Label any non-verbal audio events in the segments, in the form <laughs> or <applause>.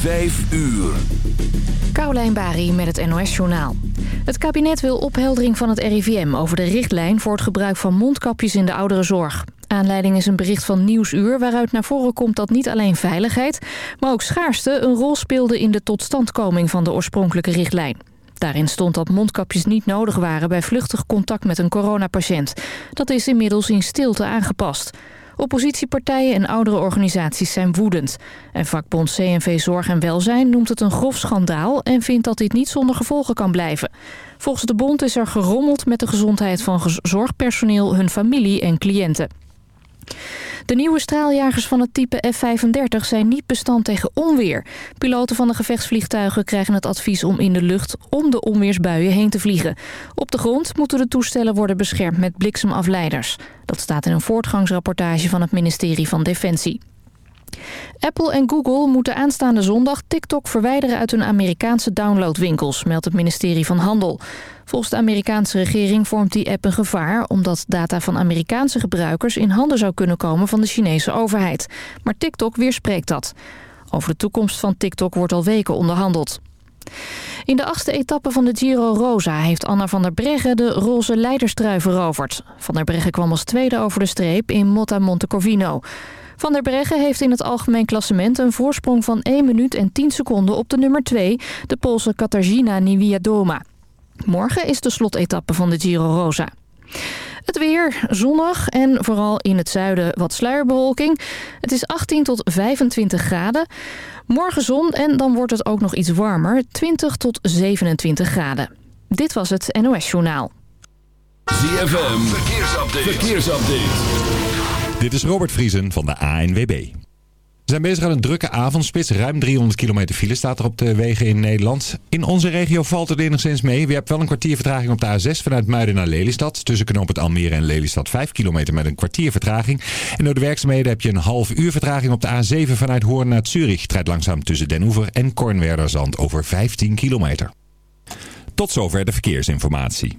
Vijf uur. Caroline Bari met het NOS Journaal. Het kabinet wil opheldering van het RIVM over de richtlijn... voor het gebruik van mondkapjes in de ouderenzorg. Aanleiding is een bericht van Nieuwsuur... waaruit naar voren komt dat niet alleen veiligheid... maar ook schaarste een rol speelde in de totstandkoming van de oorspronkelijke richtlijn. Daarin stond dat mondkapjes niet nodig waren bij vluchtig contact met een coronapatiënt. Dat is inmiddels in stilte aangepast. Oppositiepartijen en oudere organisaties zijn woedend. En vakbond CNV Zorg en Welzijn noemt het een grof schandaal... en vindt dat dit niet zonder gevolgen kan blijven. Volgens de bond is er gerommeld met de gezondheid van zorgpersoneel, hun familie en cliënten. De nieuwe straaljagers van het type F-35 zijn niet bestand tegen onweer. Piloten van de gevechtsvliegtuigen krijgen het advies om in de lucht om de onweersbuien heen te vliegen. Op de grond moeten de toestellen worden beschermd met bliksemafleiders. Dat staat in een voortgangsrapportage van het ministerie van Defensie. Apple en Google moeten aanstaande zondag TikTok verwijderen uit hun Amerikaanse downloadwinkels, meldt het ministerie van Handel. Volgens de Amerikaanse regering vormt die app een gevaar... omdat data van Amerikaanse gebruikers in handen zou kunnen komen van de Chinese overheid. Maar TikTok weerspreekt dat. Over de toekomst van TikTok wordt al weken onderhandeld. In de achtste etappe van de Giro Rosa heeft Anna van der Breggen de roze leiderstrui veroverd. Van der Breggen kwam als tweede over de streep in Motta Montecorvino. Van der Breggen heeft in het algemeen klassement een voorsprong van 1 minuut en 10 seconden op de nummer 2, de Poolse Katarzyna Niewiadoma. Morgen is de slotetappe van de Giro Rosa. Het weer zonnig en vooral in het zuiden wat sluierbewolking. Het is 18 tot 25 graden. Morgen zon en dan wordt het ook nog iets warmer. 20 tot 27 graden. Dit was het NOS Journaal. ZFM, verkeersupdate. verkeersupdate. Dit is Robert Vriesen van de ANWB. We zijn bezig aan een drukke avondspits. Ruim 300 kilometer file staat er op de wegen in Nederland. In onze regio valt het enigszins mee. We hebben wel een kwartier vertraging op de A6 vanuit Muiden naar Lelystad. Tussen knoop het Almere en Lelystad 5 kilometer met een kwartier vertraging. En door de werkzaamheden heb je een half uur vertraging op de A7 vanuit Hoorn naar Zurich. Het langzaam tussen Den Hoever en Kornwerderzand over 15 kilometer. Tot zover de verkeersinformatie.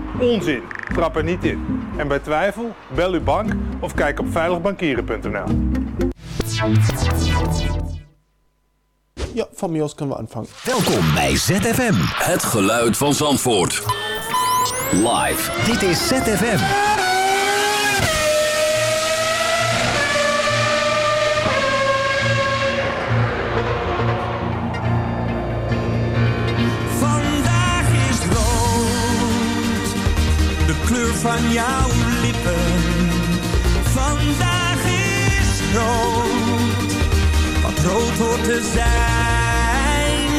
Onzin, trap er niet in. En bij twijfel, bel uw bank of kijk op veiligbankieren.nl. Ja, van Mios kunnen we aanvangen. Welkom bij ZFM. Het geluid van Zandvoort. Live. Dit is ZFM. Kleur van jouw lippen. Vandaag is rood, wat rood hoort te zijn.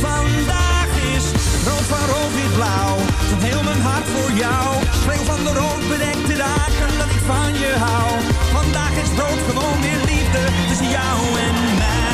Vandaag is rood van rood wit blauw, van heel mijn hart voor jou. Schreeuw van de rood bedekte dagen dat ik van je hou. Vandaag is rood gewoon weer liefde tussen jou en mij.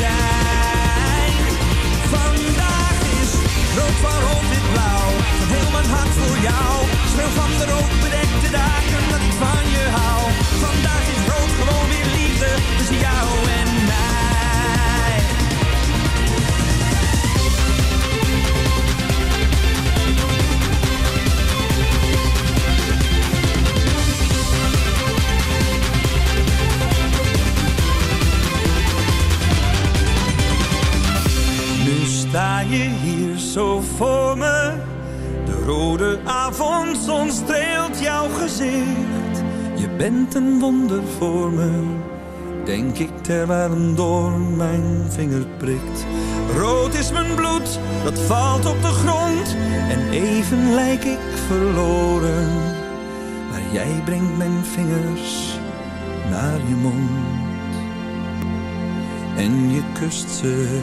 zijn. Vandaag is rood waarop dit blauw, heel mijn hart voor jou. Sneeuw van de rood bedekte dagen dat ik van je je hier zo voor me. De rode avondzon streelt jouw gezicht. Je bent een wonder voor me. Denk ik terwijl een doorn mijn vinger prikt. Rood is mijn bloed, dat valt op de grond. En even lijk ik verloren. Maar jij brengt mijn vingers naar je mond. En je kust ze.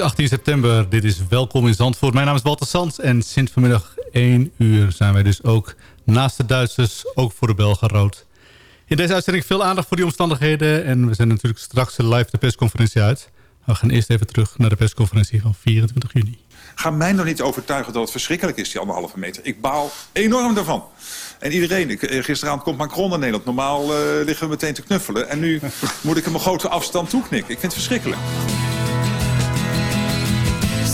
Is 18 september, dit is Welkom in Zandvoort. Mijn naam is Walter Sands en sinds vanmiddag 1 uur zijn wij dus ook naast de Duitsers, ook voor de Belgen rood. In deze uitzending veel aandacht voor die omstandigheden en we zijn natuurlijk straks live de persconferentie uit. We gaan eerst even terug naar de persconferentie van 24 juni. Ga mij nog niet overtuigen dat het verschrikkelijk is, die anderhalve meter. Ik baal enorm daarvan. En iedereen, eh, gisteravond komt Macron naar Nederland. Normaal eh, liggen we meteen te knuffelen. En nu <laughs> moet ik hem een grote afstand toeknikken. Ik vind het verschrikkelijk.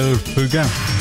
d'aujourd'hui. Michel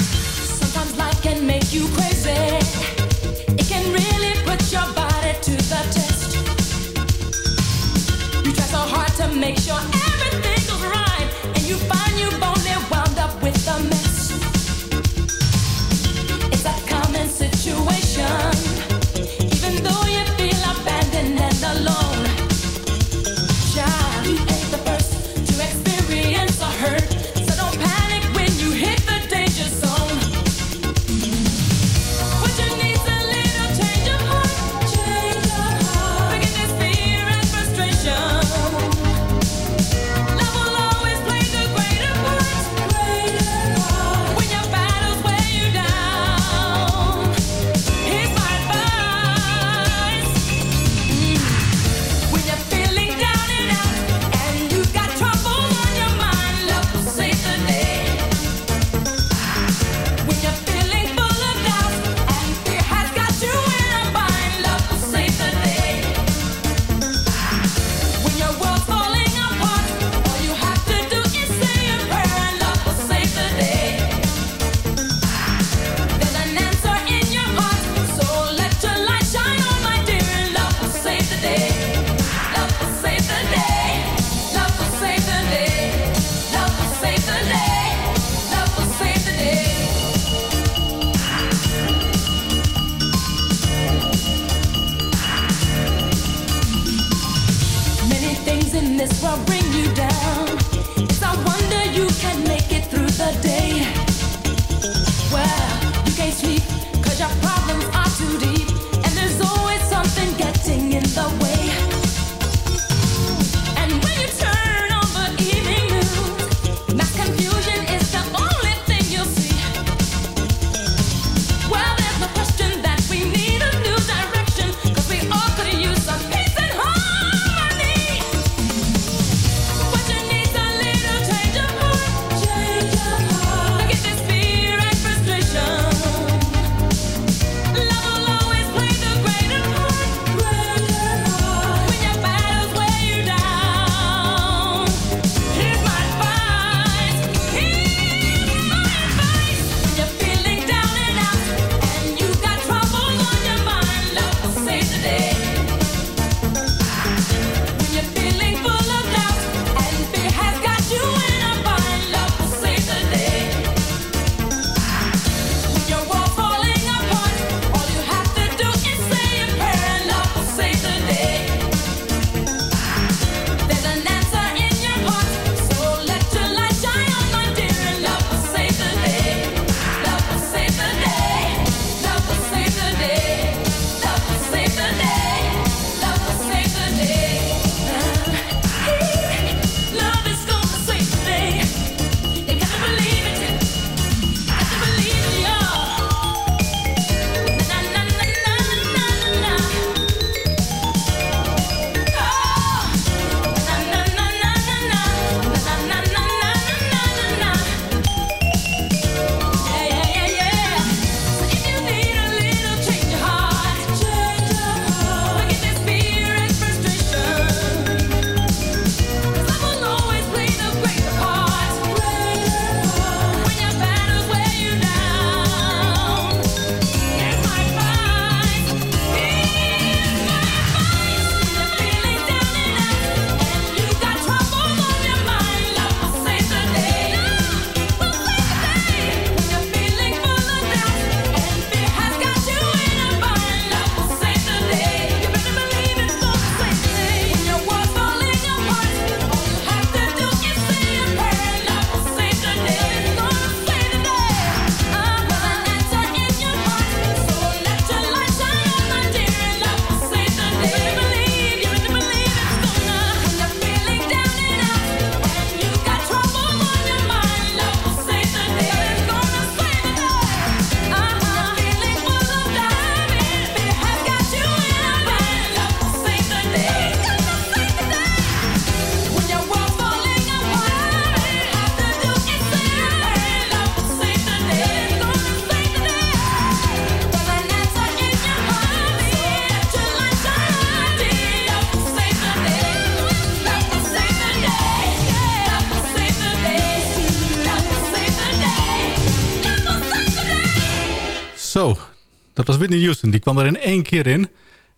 Whitney Houston. Die kwam er in één keer in.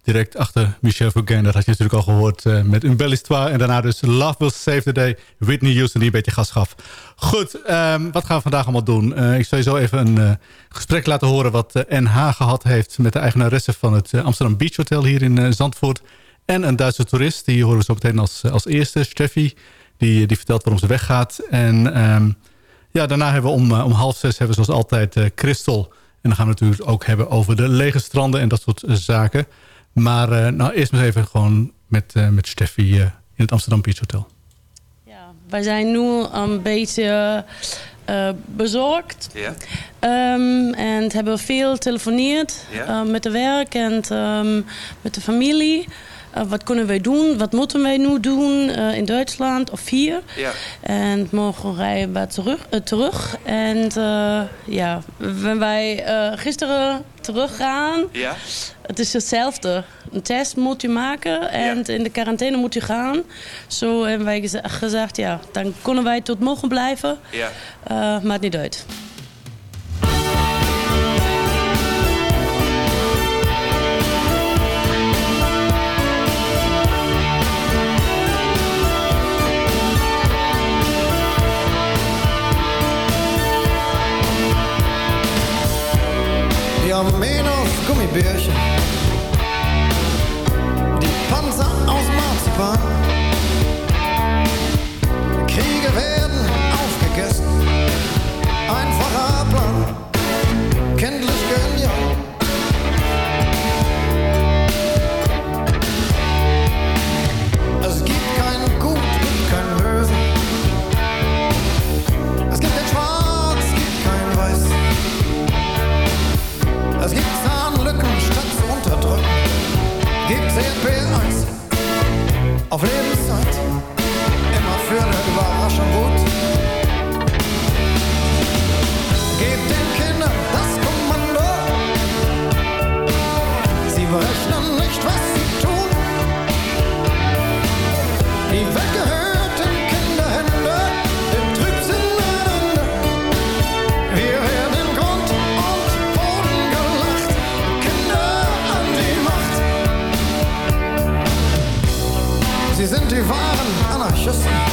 Direct achter Michel Fugain. Dat had je natuurlijk al gehoord uh, met Un Belle Histoire. En daarna dus Love Will Save the Day. Whitney Houston die een beetje gas gaf. Goed, um, wat gaan we vandaag allemaal doen? Uh, ik zal je zo even een uh, gesprek laten horen... wat NH gehad heeft met de eigenaresse van het Amsterdam Beach Hotel hier in Zandvoort. En een Duitse toerist. Die horen we zo meteen als, als eerste. Steffi, die, die vertelt waarom ze weggaat. En um, ja, daarna hebben we om, om half zes hebben we zoals altijd Christel... En dan gaan we het natuurlijk ook hebben over de lege stranden en dat soort zaken. Maar uh, nou, eerst maar even gewoon met, uh, met Steffi uh, in het Amsterdam Beach Hotel. Ja, wij zijn nu een beetje bezorgd. Ja. Um, en hebben veel telefoneerd Ja. met de werk en um, met de familie. Uh, wat kunnen wij doen? Wat moeten wij nu doen uh, in Duitsland of hier? Ja. En morgen rijden we terug. Uh, terug. En ja, when wij gisteren teruggaan, ja. het is hetzelfde. Een test moet je maken en ja. in de quarantaine moet je gaan. Zo hebben wij gez gezegd, ja, dan kunnen wij tot morgen blijven. Ja. maakt niet uit. Menos Gummibärchen, die Panzer aus Marzipan. Auf Lebenszeit. Immer für eine Überraschung gut. Gebt den Kindern das Kommando. Sie berechnen nicht, was yo.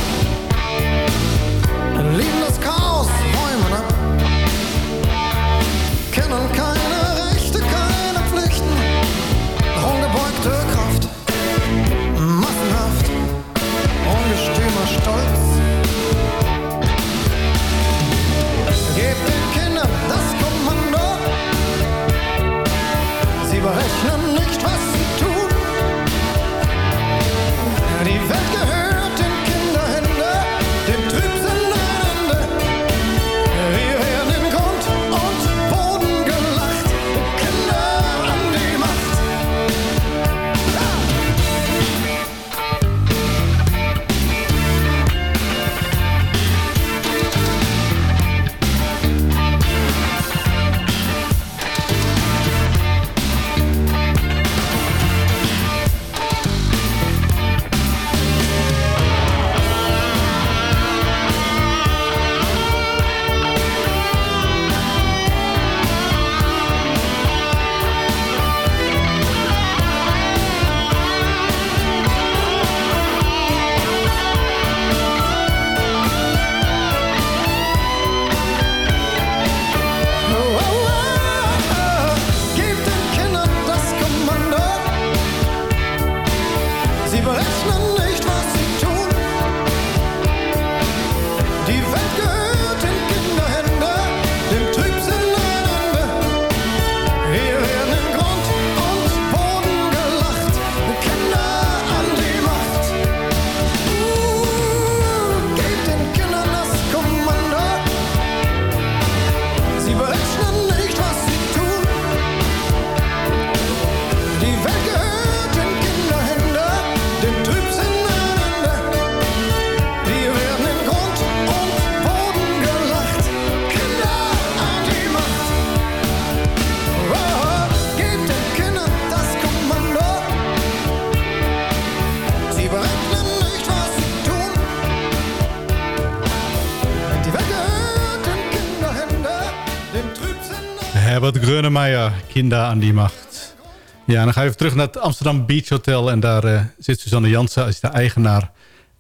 Herbert Grönemeyer, Kinder aan die macht. Ja, dan ga je even terug naar het Amsterdam Beach Hotel. En daar eh, zit Suzanne Jansen als de eigenaar.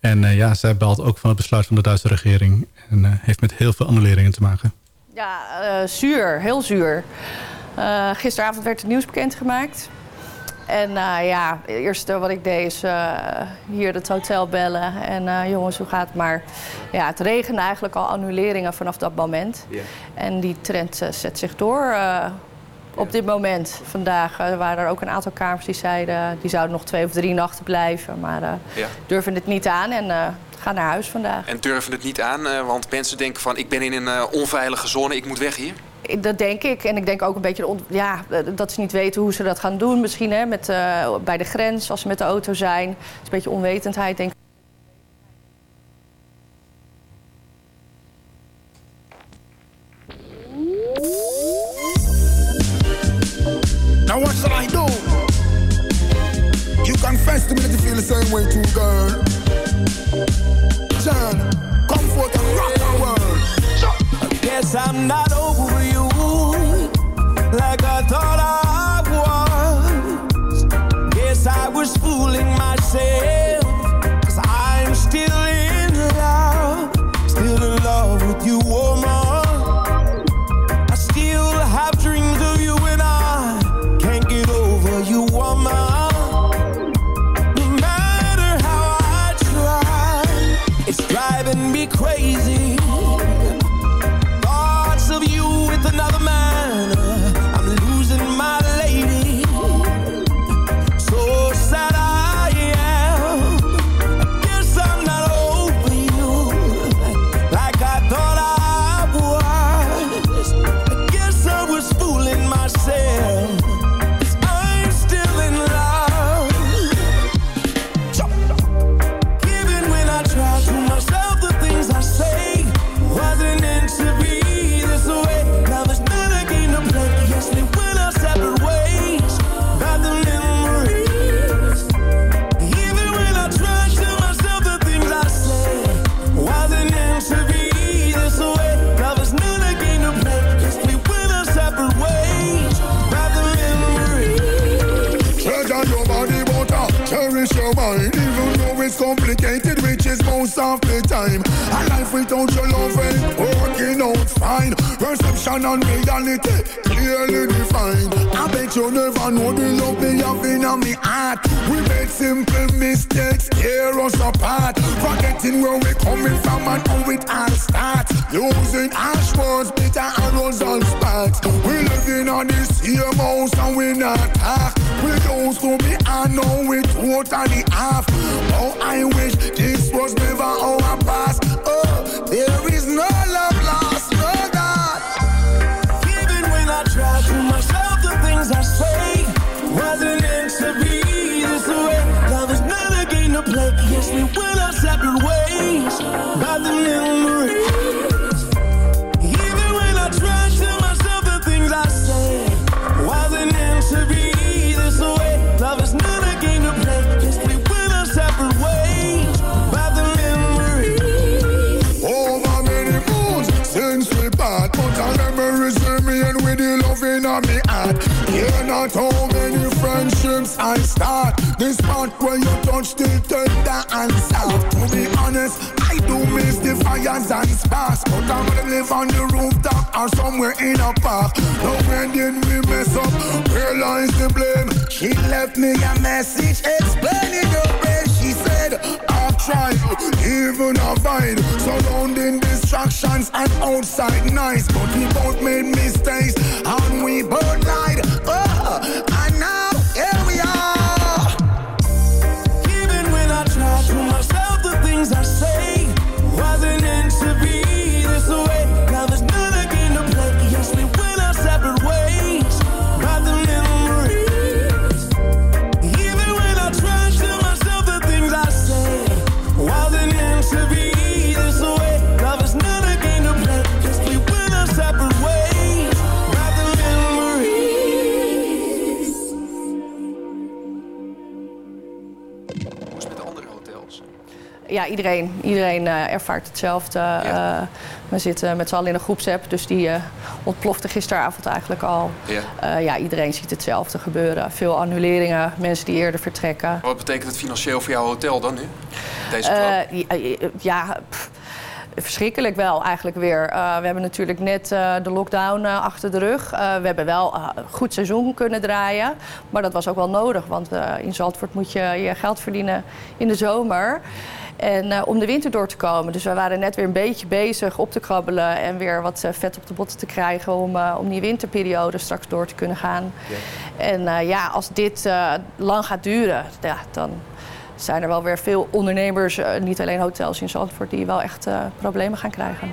En eh, ja, zij belt ook van het besluit van de Duitse regering. En eh, heeft met heel veel annuleringen te maken. Ja, zuur, heel zuur. Gisteravond werd het nieuws bekendgemaakt. En eh, ja, het eerste wat ik deed is eh, hier het hotel bellen. En eh, jongens, hoe gaat het maar? Ja, het regende eigenlijk al annuleringen vanaf dat moment. En die trend zet zich door op dit moment. Vandaag waren er ook een aantal kamers die zeiden... die zouden nog twee of drie nachten blijven. Maar durven het niet aan en gaan naar huis vandaag. En durven het niet aan, want mensen denken van ik ben in een onveilige zone, ik moet weg hier. Dat denk ik. En ik denk ook een beetje ja, dat ze niet weten hoe ze dat gaan doen. Misschien hè, met, eh, bij de grens, als ze met de auto zijn. Het is een beetje onwetendheid, denk ik. Now what shall I do? You confess to me that you feel the same way too, girl. John, come forth and rock the world. Guess I'm not over like I thought I was. Guess I was fooling myself. How many friendships I start. This part where you touch the tender and soft. To be honest, I do miss the fires and sparks, but I wanna live on the rooftop or somewhere in a park. Now when did we mess up? Where lies the blame? She left me a message explaining the way she said. I've tried, even avoid surrounding distractions and outside nice, but we both made mistakes and we both lied. Oh, I Ja, iedereen, iedereen eh, ervaart hetzelfde. Eh, we zitten met z'n allen in een groepsapp, dus die eh, ontplofte gisteravond eigenlijk al. Ja. Ja, iedereen ziet hetzelfde gebeuren. Veel annuleringen, mensen die eerder vertrekken. Wat betekent het financieel voor jouw hotel dan nu? Deze ja, pff, verschrikkelijk wel eigenlijk weer. We hebben natuurlijk net de lockdown achter de rug. We hebben wel een goed seizoen kunnen draaien. Maar dat was ook wel nodig, want in Zandvoort moet je je geld verdienen in de zomer. En eh, om de winter door te komen. Dus we waren net weer een beetje bezig op te krabbelen en weer wat eh, vet op de botten te krijgen om, eh, om die winterperiode straks door te kunnen gaan. En eh, ja, als dit eh, lang gaat duren, ja, dan zijn er wel weer veel ondernemers, eh, niet alleen hotels in Zandvoort, die wel echt eh, problemen gaan krijgen.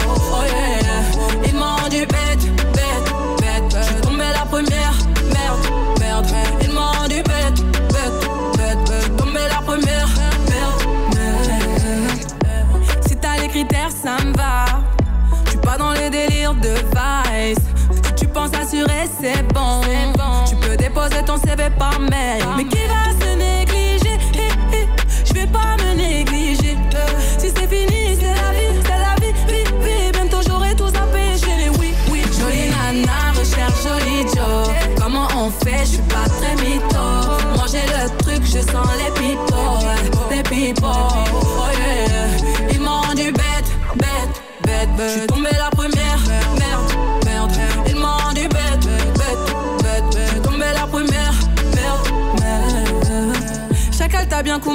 par mail. Mais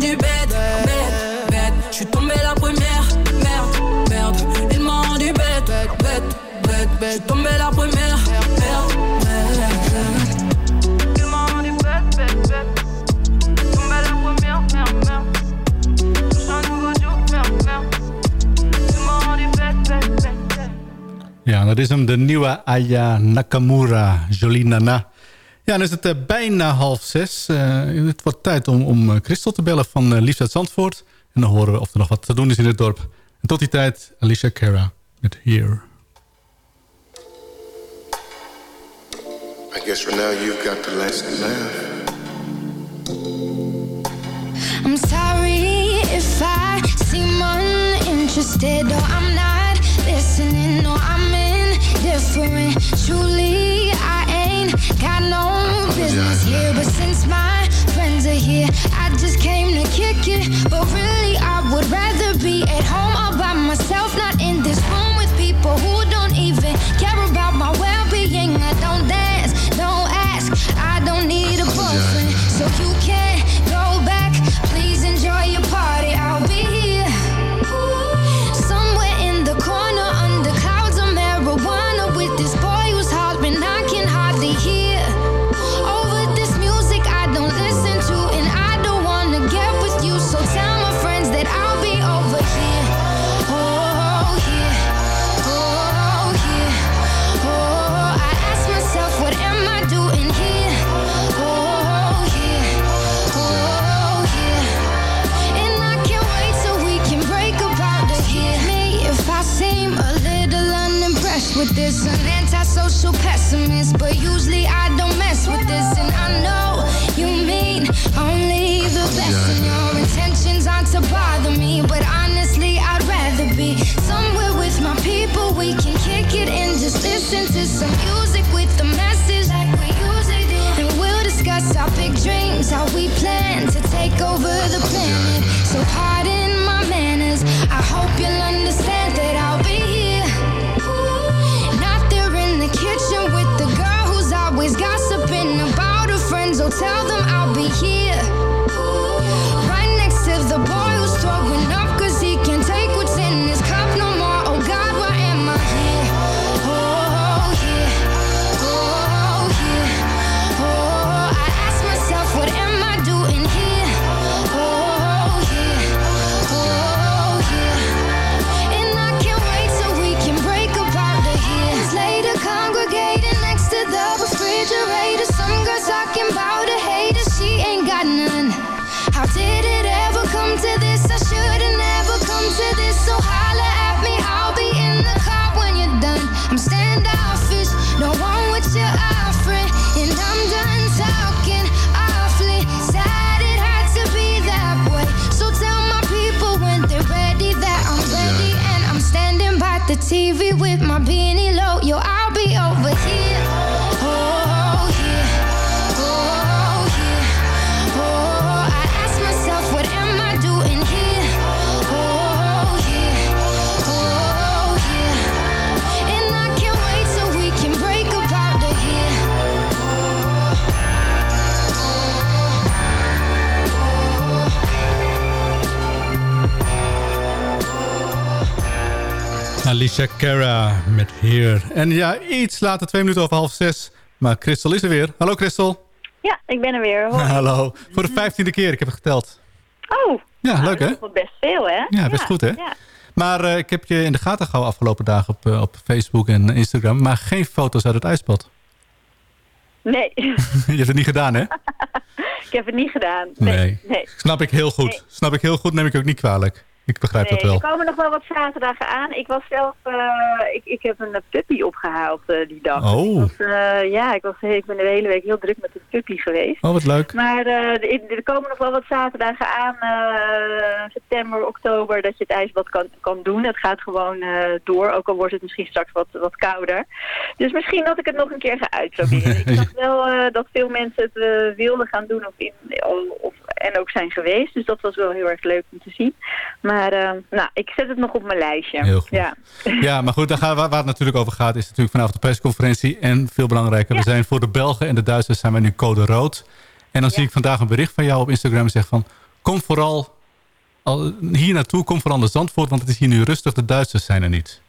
Rendu bête, bête. Je suis tombée la première, merde, merde. Ils m'ont rendu bête, bête, bête. Je suis tombée la première, merde. Ja, dat is hem, de nieuwe Aya Nakamura, Jolie Nana. Ja, dan is het eh, bijna half zes. Eh, het wordt tijd om, om eh, Christel te bellen van uh, Liefst uit Zandvoort. En dan horen we of er nog wat te doen is in het dorp. En tot die tijd, Alicia Cara met Here. I guess for now you've got the last laugh. I'm sorry if I seem uninterested or I'm not listening or I'm indifferent. Truly, I ain't got no business here. But since my friends are here, I just came to kick it. But really, I would rather be at home TV with my beanie low. Yo, I'll be over here. Alicia Cara met Heer. En ja, iets later, twee minuten over half zes. Maar Christel is er weer. Hallo Christel. Ja, ik ben er weer. <laughs> Hallo. Voor de vijftiende keer, ik heb het geteld. Oh, Ja, nou, leuk hè? dat is wel best veel, hè? Ja, best goed, hè? Ja. Maar eh, ik heb je in de gaten gehouden afgelopen dagen op, eh, op Facebook en Instagram. Maar geen foto's uit het ijsbad. Nee, <laughs> <laughs> je hebt het niet gedaan, hè? ik heb het niet gedaan. Nee. nee. Snap ik heel goed. Nee. Snap ik heel goed, neem ik ook niet kwalijk. Ik begrijp Nee, dat wel. er komen nog wel wat zaterdagen aan. Ik was zelf, eh, ik, ik heb een puppy opgehaald eh, die dag. Oh. Ik was, eh, ja, ik, was, ik ben de hele week heel druk met de puppy geweest. Oh, wat leuk. Maar eh, er komen nog wel wat zaterdagen aan, eh, september, oktober, dat je het ijsbad kan, kan doen. Het gaat gewoon eh, door, ook al wordt het misschien straks wat, wat kouder. Dus misschien dat ik het nog een keer ga uitproberen. <laughs> ik zag wel eh, dat veel mensen het eh, wilden gaan doen of in, of, en ook zijn geweest. Dus dat was wel heel erg leuk om te zien. Maar eh, nou, ik zet het nog op mijn lijstje. Heel goed. Ja. <laughs> Ja, maar goed, daar gaan, waar, waar het natuurlijk over gaat... is natuurlijk vanavond de persconferentie. En veel belangrijker, we zijn voor de Belgen en de Duitsers... zijn wij nu code rood. En dan zie ik vandaag een bericht van jou op Instagram... en zeg van, kom vooral al, hier naartoe, kom vooral naar Zandvoort... want het is hier nu rustig, de Duitsers zijn er niet.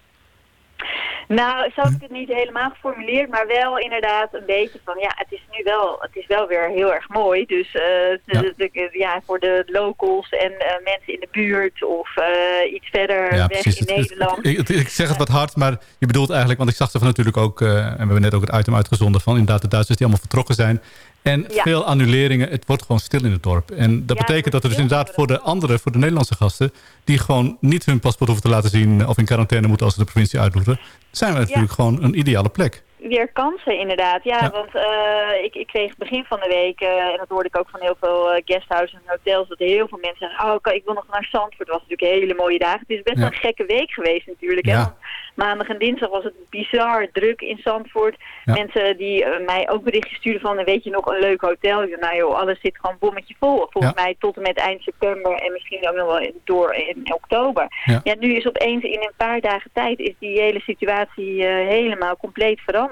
Nou, zo heb ik het niet helemaal geformuleerd, maar wel inderdaad een beetje van, ja, het is nu wel, het is wel weer heel erg mooi. Dus eh, de- de- ja, voor de locals en eh, mensen in de buurt of eh, iets verder Ja, weg precies. in Het- het- Nederland. Ik, ik zeg het wat hard, maar je bedoelt eigenlijk... want ik zag er van natuurlijk ook... en we hebben net ook het item uitgezonden... van inderdaad de Duitsers die allemaal vertrokken zijn... En Ja. veel annuleringen, het wordt gewoon stil in het dorp. En dat Ja, betekent dat er dus inderdaad voor de andere, voor de Nederlandse gasten... die gewoon niet hun paspoort hoeven te laten zien... of in quarantaine moeten als ze de provincie uitdoen... zijn we natuurlijk gewoon een ideale plek. Weer kansen inderdaad, ja, Ja. want eh, ik, ik kreeg begin van de week, eh, en dat hoorde ik ook van heel veel uh, guesthouses en hotels, dat heel veel mensen zeggen, oh ik- wil nog naar Zandvoort, het was natuurlijk een hele mooie dagen. Het is best Ja. wel een gekke week geweest natuurlijk, hè? Want maandag en dinsdag was het bizar druk in Zandvoort. Mensen die eh, mij ook berichtjes stuurden van, weet je nog een leuk hotel? Ik nou joh, alles zit gewoon bommetje vol, volgens mij tot en met eind september en misschien ook nog wel door in oktober. Ja. Nu is opeens in een paar dagen tijd is die hele situatie eh, helemaal compleet veranderd.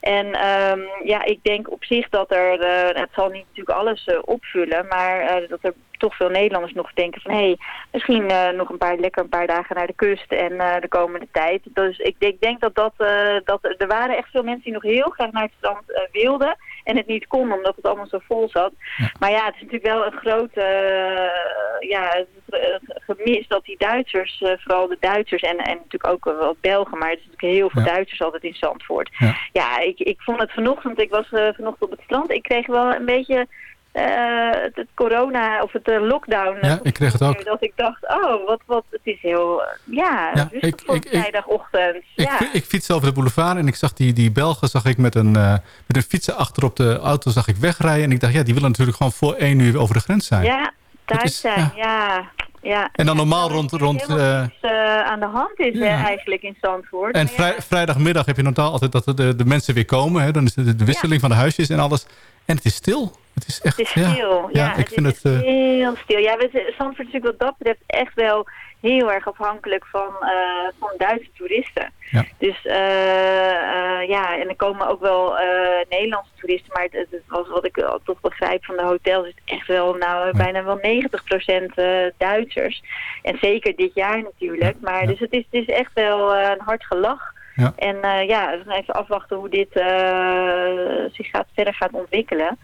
En ehm, ja, ik denk op zich dat er, eh, het zal niet natuurlijk alles eh, opvullen, maar eh, dat er toch veel Nederlanders nog denken van hé, hey, misschien nog een paar, lekker een paar dagen naar de kust en de komende tijd. Dus ik denk, denk dat dat, dat er waren echt veel mensen die nog heel graag naar het strand wilden en het niet konden omdat het allemaal zo vol zat. Maar ja, het is natuurlijk wel een groot eh, ja, gemis dat die Duitsers, eh, vooral de Duitsers en, en natuurlijk ook wel wat Belgen, maar het is natuurlijk heel veel Ja. Duitsers altijd in Zandvoort. Ja. Ja, ik, ik vond het vanochtend, ik was eh, vanochtend op het strand, ik kreeg wel een beetje het, het corona of het eh, lockdown. eh, Ja, ik kreeg het ook. Dat ik dacht, oh, wat, wat, het is heel, eh, ja, Ja, ik- voor ik- ik- vrijdagochtend. Ik, ja. ik fiets over de boulevard en ik zag die, die Belgen zag ik met een, eh, met een fietser achter op de auto zag ik wegrijden. En ik dacht, ja, die willen natuurlijk gewoon voor één uur over de grens zijn. ja, thuis is- zijn, ja. ja. En dan normaal rond... rond eh, Iets eh, aan de hand is Ja. eh, eigenlijk in Zandvoort. en ja, vrijdagmiddag heb je normaal altijd dat de, de mensen weer komen. Hè? Dan is de, de wisseling van de huisjes en alles. En het is stil. Het is echt... Het is stil. Ja, Ja, ik het vind is het... eh, heel stil. Ja, we, Zandvoort is natuurlijk wat dat betreft echt wel heel erg afhankelijk van, eh, van Duitse toeristen. Ja. Dus eh, ja, en er komen ook wel Nederlandse toeristen, maar het, het was wat ik eh, toch begrijp van de hotels is echt wel nou bijna wel 90% eh, Duitsers. En zeker dit jaar natuurlijk. Maar dus het is, het is echt wel een hard gelach. Ja. En ja, we gaan even afwachten hoe dit zich gaat, verder gaat ontwikkelen.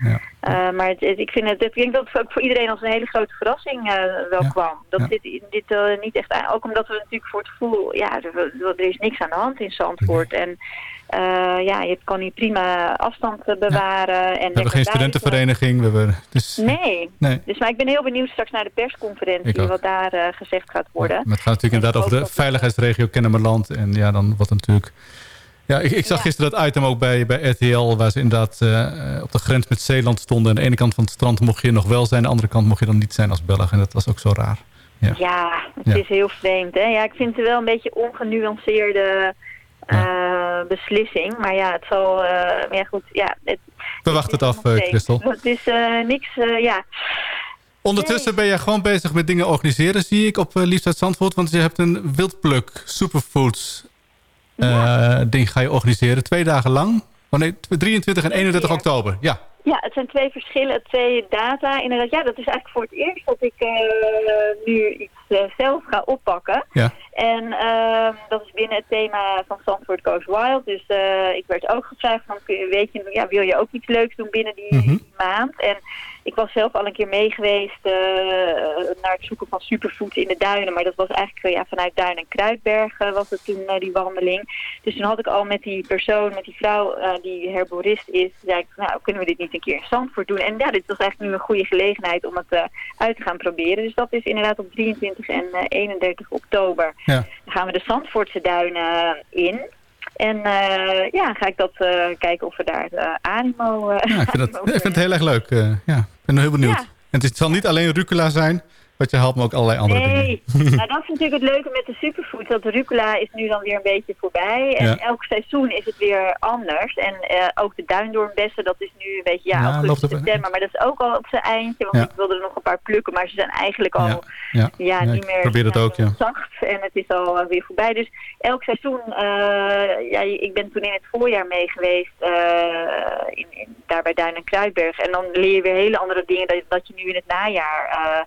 Eh, maar het, het- ik, vind het, ik denk dat het ook voor iedereen als een hele grote verrassing eh, wel kwam. Dat Ja. dit, dit eh, niet echt ook omdat we natuurlijk voor het gevoel, ja, er, er is niks aan de hand in Zandvoort. En ja, je kan hier prima afstand bewaren. En we hebben geen studentenvereniging. We hebben, dus, Nee. Nee. Dus maar ik ben heel benieuwd straks naar de persconferentie, wat daar gezegd gaat worden. Maar het gaat natuurlijk inderdaad over de veiligheidsregio Kennemerland. En ja, dan wat natuurlijk... Ja, ik, ik zag gisteren dat item ook bij, bij RTL... waar ze inderdaad eh, op de grens met Zeeland stonden. Aan de ene kant van het strand mocht je nog wel zijn... aan de andere kant mocht je dan niet zijn als Belg. En dat was ook zo raar. Ja, het Ja. is heel vreemd. Hè? Ja, ik vind het wel een beetje ongenuanceerde eh, beslissing. Maar ja, het zal... ja, goed. Ja, het, We wachten het af, Christel. Het is niks... ja. Ondertussen ben jij gewoon bezig met dingen organiseren, zie ik, op uh, Liefst uit Zandvoort. Want je hebt een wildpluk superfoods eh, ding ga je organiseren. Twee dagen lang. Oh nee, 23 en 31 oktober. Ja. Ja, het zijn twee verschillen, twee data. Inderdaad, ja, dat is eigenlijk voor het eerst dat ik eh, nu iets zelf ga oppakken. Ja. En ehm, dat is binnen het thema van Zandvoort Goes Wild. Dus eh, ik werd ook gevraagd van, weet je, ja, wil je ook iets leuks doen binnen die, Mhm. die maand? En ik was zelf al een keer mee geweest eh, naar het zoeken van superfood in de duinen. Maar dat was eigenlijk ja, vanuit Duin en Kruidberg eh, was het toen die wandeling. Dus toen had ik al met die persoon, met die vrouw die herborist is, zei ik, nou kunnen we dit niet een keer in Zandvoort doen? En ja, dit was eigenlijk nu een goede gelegenheid om het uit te gaan proberen. Dus dat is inderdaad op 23 en eh, 31 oktober. Ja. Dan gaan we de Zandvoortse duinen in. En eh, ja, ga ik dat eh, kijken of we daar eh, animo... eh, Ja, ik, vind <laughs> het, ik vind het heel erg leuk. eh, ja. Ik ben heel benieuwd. Ja. En het, is- het zal niet alleen rucola zijn, wat je helpt, maar ook allerlei andere dingen. Nee, <laughs> nou, <laughs> dat is natuurlijk het leuke met de superfood. Dat de rucola is nu dan weer een beetje voorbij. En Ja. elk seizoen is het weer anders. En eh, ook de duindoornbessen, dat is nu een beetje ja, Ja, augustus, september. Maar dat is ook al op zijn eindje. Want Ja. ik wilde er nog een paar plukken. Maar ze zijn eigenlijk al Ja, niet meer probeer het ook, ja. zacht. En het is al eh, weer voorbij. Dus elk seizoen, eh, ja, ik ben toen in het voorjaar mee geweest. in, in, daar bij Duin en Kruidberg. En dan leer je weer hele andere dingen dat, dat je nu in het najaar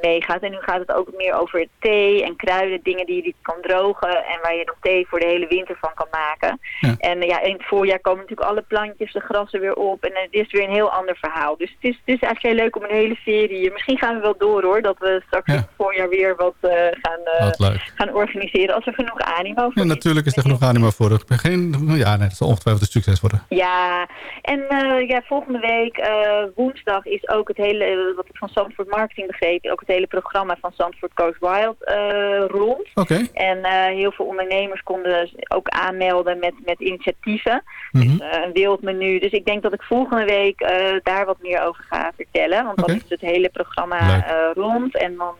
meegaat. En nu gaat het ook meer over thee en kruiden, dingen die je kan drogen. En waar je nog thee voor de hele winter van kan maken. Ja. En eh, ja, in het voorjaar komen natuurlijk alle plantjes, de grassen weer op. En het is weer een heel ander verhaal. Dus het is, het is eigenlijk heel leuk om een hele serie. Misschien gaan we wel door hoor, dat we straks in het voorjaar weer wat eh, gaan, eh, Wat gaan organiseren. Als er genoeg animo voor Ja, is. natuurlijk is er genoeg animo voor. Ik ben geen, ja, nee, dat zal ongetwijfeld een succes worden. Ja, en eh, ja, volgende week eh, woensdag is ook het hele, eh, wat ik van Zandvoort Marketing begreep, ook het hele programma van Zandvoort Coast Wild eh, rond. En eh, heel veel ondernemers konden ook aanmelden met, met initiatieven. Mhm. Dus eh, een wereldmenu. Dus ik denk dat ik volgende week daar wat meer over ga vertellen. Want dan Oké. is het hele programma rond. En dan,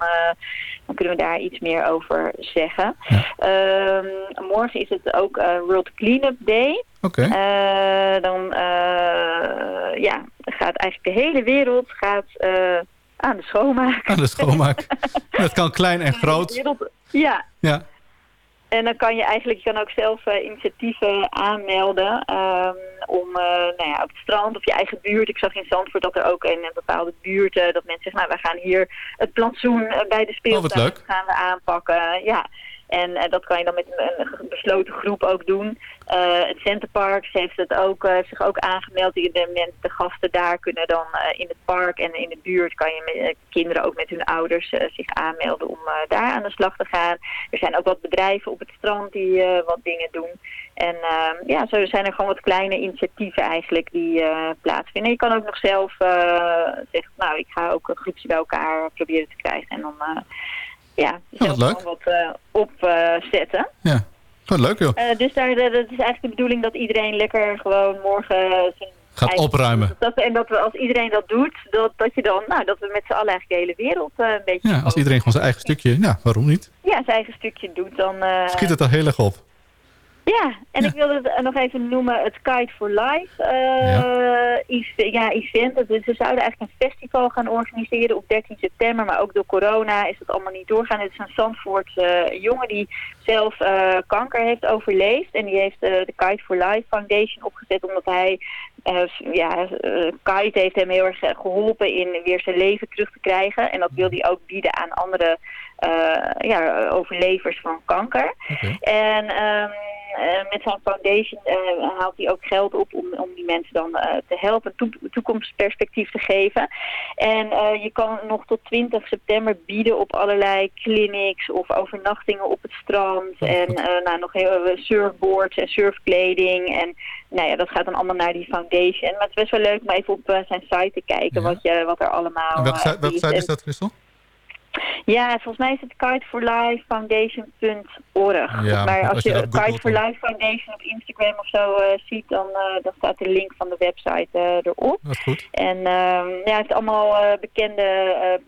dan kunnen we daar iets meer over zeggen. Ehm, morgen is het ook World Cleanup Day. Oké. Dan ja, gaat eigenlijk de hele wereld gaat, aan de schoonmaak. Aan de schoonmaak. <laughs> dat kan klein en groot. ja, Ja. en dan kan je eigenlijk, je kan ook zelf eh, initiatieven aanmelden ehm, om eh, nou ja, op het strand of je eigen buurt. Ik zag in Zandvoort dat er ook in een bepaalde buurten dat mensen zeggen, nou wij gaan hier het plantsoen eh, bij de speeltuin leuk. gaan we aanpakken. Ja. En eh, dat kan je dan met een, besloten groep ook doen. Eh, het Centerparks heeft het ook, heeft zich ook aangemeld. De, mensen, de gasten daar kunnen dan in het park en in de buurt kan je met, kinderen ook met hun ouders zich aanmelden om daar aan de slag te gaan. Er zijn ook wat bedrijven op het strand die wat dingen doen. En eh, ja, zo zijn er gewoon wat kleine initiatieven eigenlijk die plaatsvinden. Je kan ook nog zelf zeggen, nou ik ga ook een groepje bij elkaar proberen te krijgen. En dan ja, zelf gewoon wat eh, opzetten. Ja. Gewoon leuk joh. Eh, dus daar, dat is eigenlijk de bedoeling dat iedereen lekker gewoon morgen zijn Gaat eigen- opruimen. Dat, en dat we, als iedereen dat doet, dat, dat je dan, nou, dat we met z'n allen eigenlijk de hele wereld eh, een beetje Ja, als iedereen gewoon zijn eigen stukje, ja, waarom niet? ja, zijn eigen stukje doet, dan... Schiet het al heel erg op. ja, en ik wilde het eh, nog even noemen het Kite for Life eh, ja, event. Dus we zouden eigenlijk een festival gaan organiseren op 13 september, maar ook door corona is het allemaal niet doorgaan. Het is een Zandvoort eh, jongen die zelf kanker heeft overleefd en die heeft de Kite for Life Foundation opgezet omdat hij ja, Kite heeft hem heel erg eh, geholpen in weer zijn leven terug te krijgen. En dat wil hij ook bieden aan andere ja, overlevers van kanker. En eh, met zijn foundation eh, haalt hij ook geld op om, om die mensen dan eh, te helpen, toe- toekomstperspectief te geven. En eh, je kan nog tot 20 september bieden op allerlei clinics of overnachtingen op het strand. en eh, nou, nog heel surfboards en surfkleding. En nou ja, dat gaat dan allemaal naar die foundation. Maar het is best wel leuk om even op eh, zijn site te kijken wat, je, wat er allemaal En welke, eh, site is dat, Christel? Ja, volgens mij is het kiteforlifefoundation.org. Ja, maar als, je Kite for Life Foundation op Instagram of zo eh, ziet, dan, eh, dan staat de link van de website eh, erop. Dat is goed. En ehm, ja, hij heeft allemaal bekende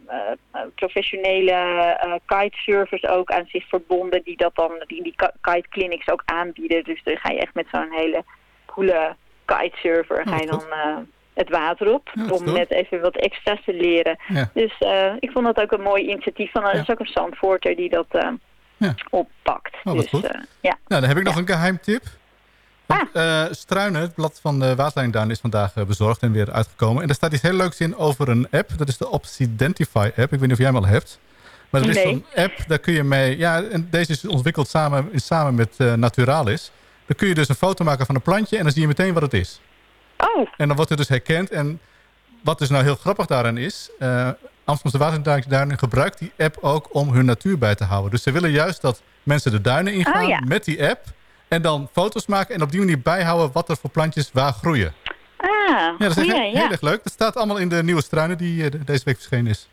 professionele kitesurfers ook aan zich verbonden die dat dan die, die ki- kite clinics ook aanbieden. Dus dan ga je echt met zo'n hele coole kitesurfer ga je dan het water op Ja, dat om net even wat extra's te leren. Ja. Dus eh, ik vond dat ook een mooi initiatief van. Er is ook een Zandvoorter die dat eh, oppakt. Oh, dus, goed. eh, ja. Nou, dan heb ik nog een geheim tip. Want, eh, Struinen, het blad van de Waaslijnduin, is vandaag bezorgd en weer uitgekomen. En daar staat iets heel leuks in over een app. Dat is de Obsidentify app. Ik weet niet of jij hem al hebt. Maar er is Nee. zo'n app, daar kun je mee... Ja, en deze is ontwikkeld samen, samen met Naturalis. Dan kun je dus een foto maken van een plantje en dan zie je meteen wat het is. Oh. En dan wordt het dus herkend. En wat dus nou heel grappig daaraan is... eh Amsterdamse Waterduin gebruikt die app ook om hun natuur bij te houden. Dus ze willen juist dat mensen de duinen ingaan Oh, ja. met die app. En dan foto's maken en op die manier bijhouden wat er voor plantjes waar groeien. Ah, Ja, dat is echt goeie, heel, ja. heel erg leuk. Dat staat allemaal in de nieuwe struinen die eh, de- deze week verschenen is.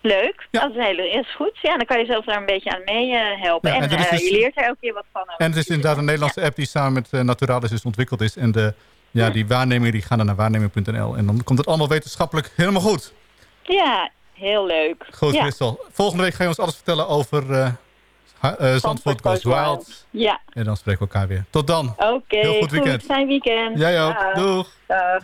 Leuk, dat is, heel, is goed. Ja, dan kan je zelf daar een beetje aan mee eh, helpen. Ja, en is dus- je leert er elke keer wat van. En het is inderdaad een Nederlandse app die samen met Naturalis dus ontwikkeld is. En de, ja, die waarnemingen die gaan dan naar waarneming.nl. En dan komt het allemaal wetenschappelijk helemaal goed. Ja, heel leuk. Goed, ja. Christel. Volgende week ga je ons alles vertellen over eh ha- eh, Zandvoort Goes Wild. Ja, En dan spreken we elkaar weer. Tot dan. oké. Heel goed weekend. Fijn weekend. Jij ook. Dag. Doeg. Dag.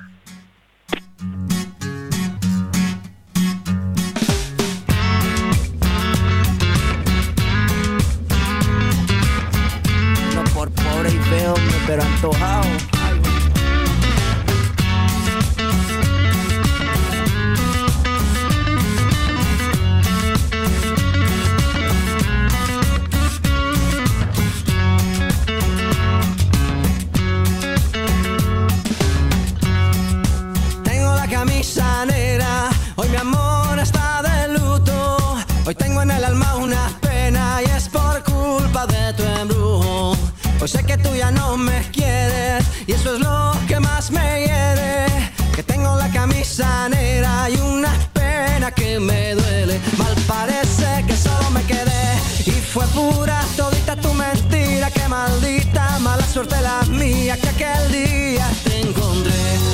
No por pobre y feo, pero antojado. Negra, hoy mi amor está de luto. Hoy tengo en el alma una pena y es por culpa de tu embrujo. Hoy sé que tú ya no me quieres y eso es lo que más me hiere. Que tengo la camisa negra y una pena que me duele. Mal parece que solo me quedé y fue pura todita tu mentira. Que maldita mala suerte la mía que aquel día te encontré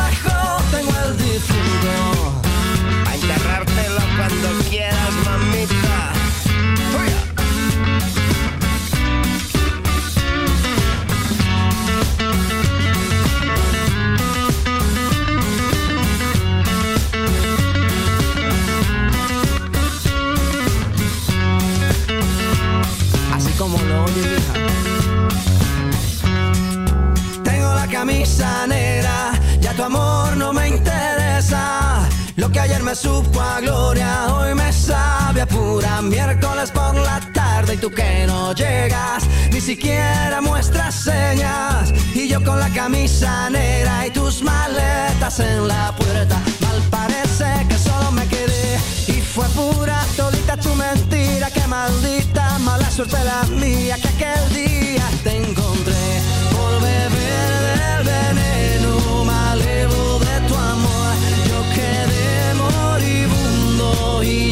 miércoles por la tarde y tú que no llegas, ni siquiera muestras señas. Y yo con la camisa negra y tus maletas en la puerta, mal parece que solo me quedé y fue pura todita tu mentira, que maldita mala suerte la mía que aquel día te encontré por beber veneno, me alevo de tu amor. Yo quedé moribundo y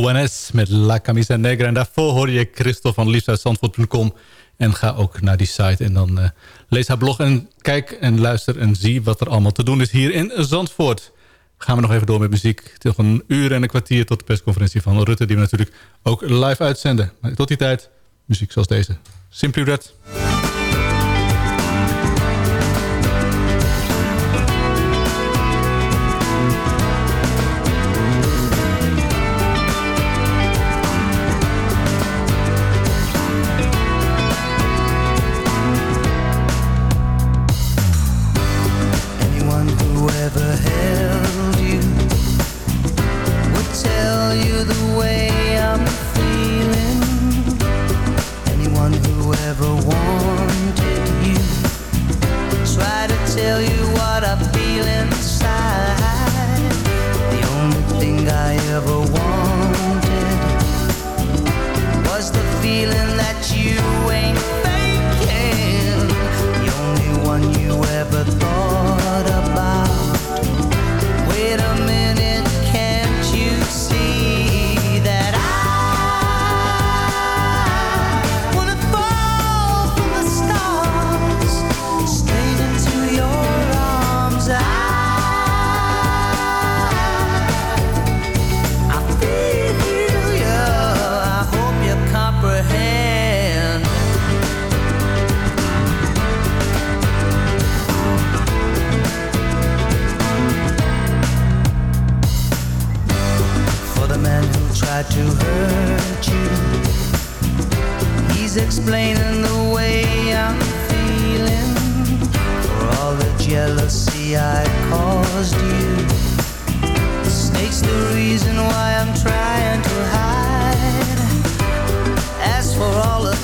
Juanes met La Camisa Negra. En daarvoor hoor je Christel van liefst En ga ook naar die site en dan eh, lees haar blog en kijk en luister en zie wat er allemaal te doen is hier in Zandvoort. Gaan we nog even door met muziek. Nog een uur en een kwartier tot de persconferentie van Rutte, die we natuurlijk ook live uitzenden. Maar tot die tijd, muziek zoals deze. Simply Red.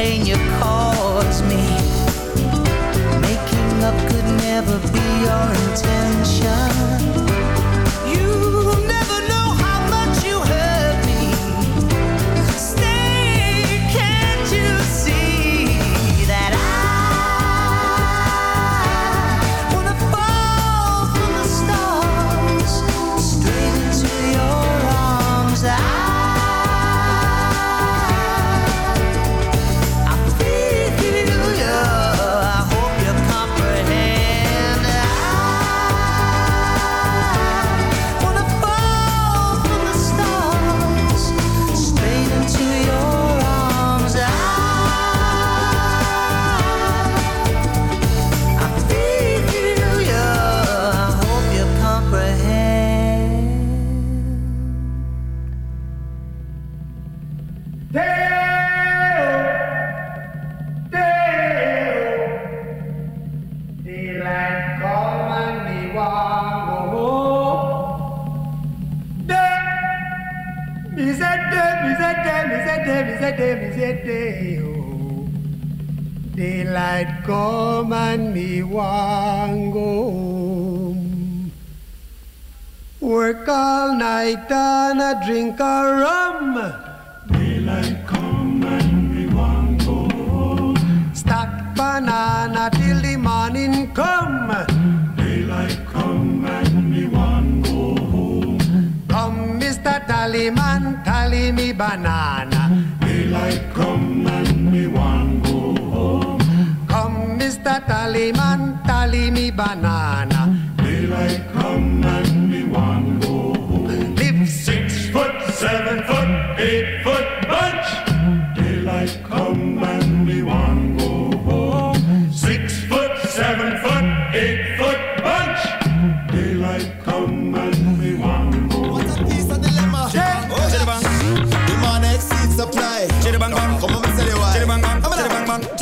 pain you caused me. Making up could never be your intention.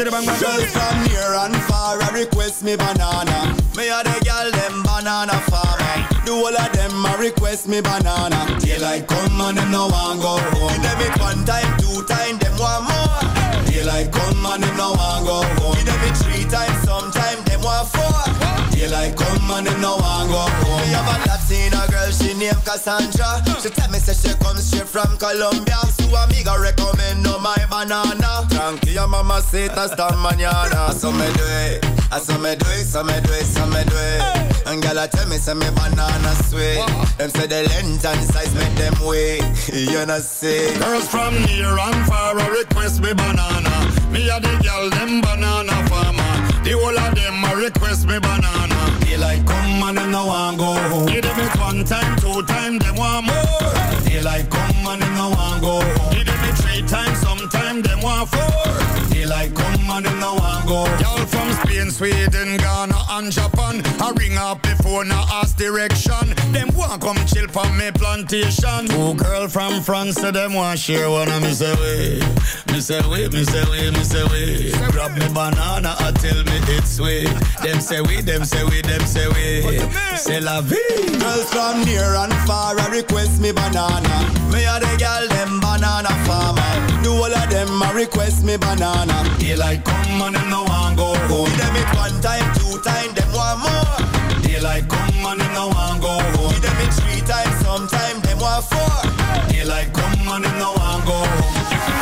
Why. Girls from near and far, I request me banana. Me a the girl them banana farmer. The whole of them a request me banana. Daylight come and them no want go home. Give them it one time, two time, them want more. Daylight come and them no want go home. Give them it three times, sometime want four. Daylight come and them no want go home. Me have a Latina girl, she named Cassandra. She tell me say she comes straight from Colombia. So amiga recommend no my banana. Tranquilla mama say hasta mañana. So me do it, I so me do it, so me do it, so me do it. And girl tell me say me banana sweet. Them say the length and size make them wait. <laughs> You know see. Girls from near and far request me banana. Me a the girl them banana farmer. The whole of them a request me banana. Daylight come and them no want go home. Give them it one time, two time, them want more. Daylight come and them no want go home. Give them it three times, sometime them want four. Daylight come and them no go. Y'all from Spain, Sweden, Ghana and Japan. I ring up before now ask direction. Them want come chill from me plantation. Two girl from France, so them want share one of me say way. Me say way, me say way, me say way. Grab me banana, I tell me it's sweet. Them say we, them say we, them say we. C'est la vie. Girls from near and far a request me banana. Me a the girl them banana farmer. The whole of them a request me banana. Daylight like, come and them no want go home. Give them it one time, two time, them want more. Daylight come and them no want go home. Give them it three times, sometime them want four. Daylight come and them no want go home.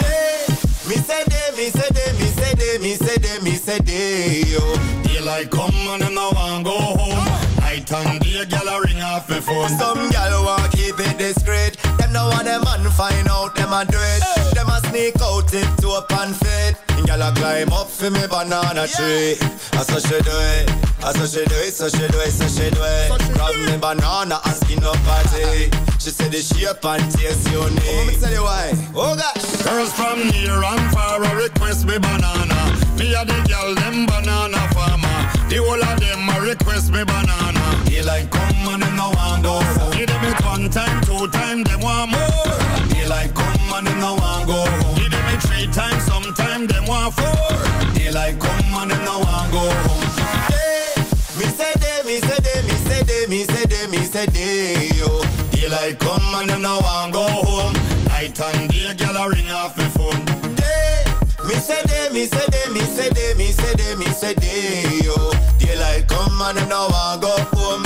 Hey, me say they, me say they, me say they, me say they, me say they, yo. Daylight come and them no want go home. Night and day, gyal a ring off me phone. Some gal want keep it discreet. Them no want them man find out them a do it. A sneak out tip to up and fit. Gal a climb up for me banana tree. I so she do it. I so she do it. So she do it. So she do it. Grab me banana and skin up party. She said the shape and taste unique. Oh, me tell you why. Oh gosh. Girls from near and far a request me banana. Me a the girl them banana farmer. The whole of them a request me banana. Daylight come and them no want go. Give them it one time, two time, them want more. Daylight come and them no want go. home. Give it three times, sometime them want four. Daylight come and them no want go. home. Hey, me say they, me say they, me say they, me say they, me say they, yo. Daylight come and them no want go home. Night and day, gyal a ring off me phone. They, me say they, me say they, me say they, me say they, me say they, yo. Daylight come and them no want go home.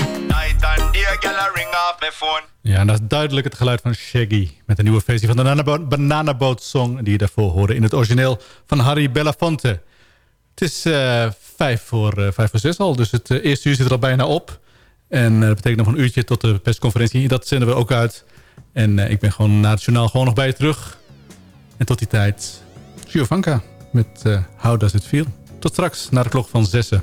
Ja, en dat is duidelijk het geluid van Shaggy. Met een nieuwe versie van de Banana- Banana Boat Song... die je daarvoor hoorde in het origineel van Harry Belafonte. Het is eh, vijf, voor, eh, vijf voor zes al, dus het eh, eerste uur zit er al bijna op. En dat betekent nog een uurtje tot de persconferentie. Dat zenden we ook uit. En ik ben gewoon na het journaal gewoon nog bij je terug. En tot die tijd, Giovanka met How Does It Feel. Tot straks, naar de klok van zessen.